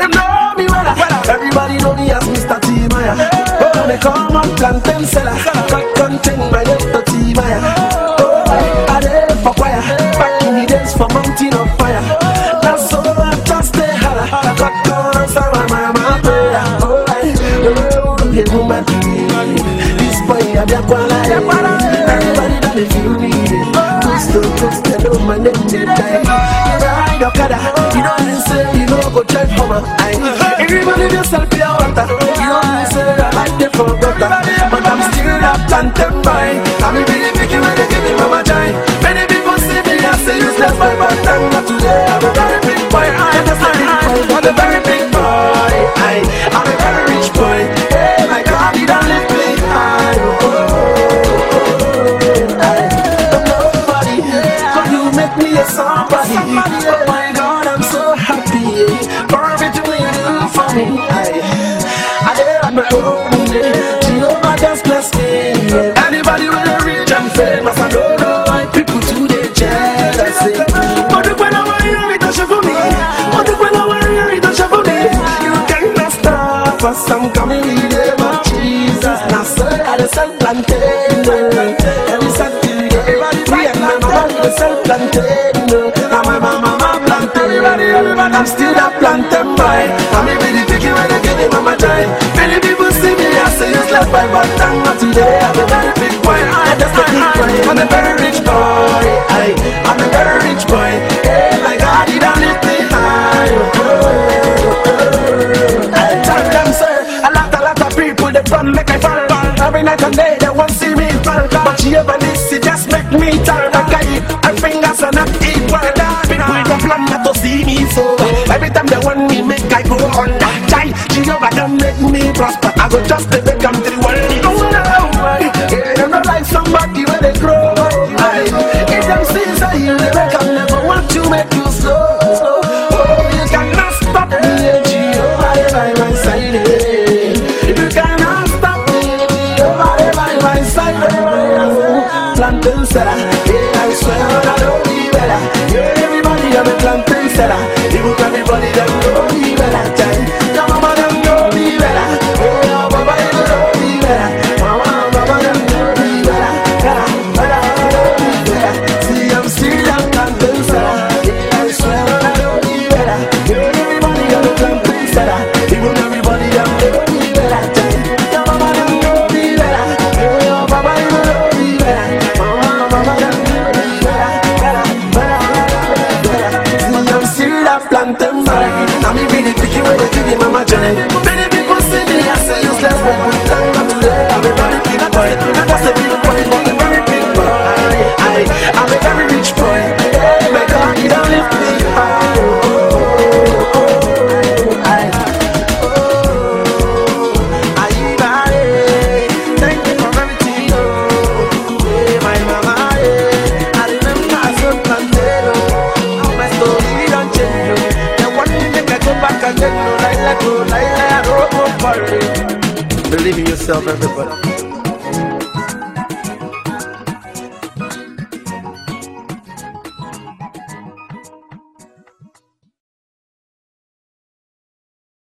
them know me well. Everybody know me as Mr. T Maya. Oh, they call my plantain seller. Cut content my Dr. T Maya. Oh, I, there for choir. Back in the days for mountain of fire. Now so I just stay holla. Cut corners of my mama prayer. Oh, I, oh, the woman. This boy, I be a. Everybody that they feel me. Coast to coast, they know my name. Say you know go drive Hummer. Aye. Everybody just sell pure water. You know they say I like them for gutter. But I'm still that plantain boy. I'm a really picky when they give me mama joy. Many people see me as a useless boy, but I'm not today. I'm a very big boy. I'm a big boy, but a very big boy. I'm a very rich boy. Hey, my God, he don't lift me high. But nobody, come you make me a somebody. Oh my God, I'm so me. I did my own. Jehovah just bless. Anybody with a and famous, I don't know why people today jealous. But the when I want you, it show for me. But the when I want you, it show for me. You cannot stop us. I'm coming in the name of Jesus. Now, sir, I just plantain. Every Saturday, sell plantain. Now. I'm still that plantain boy. I'm a really picky when I get in mama joy. Many people see me as a useless boy, but I'm not today. I'm a very big boy. I'm just a big. I'm a very on. Child, ever don't make me prosper. I go just to them to the world. Oh no, yeah, they not like somebody when they grow. Aye. If them see say you they them never want to make you slow. slow. Oh, you cannot stop me, eh, Jehovah by my side. You cannot stop me, Jehovah by my side. Plantain seller, still a plantain boy. Now me really picky when they give me mama joy. Many people see me as a useless but I'm not today. I'm a big Believe in yourself, everybody.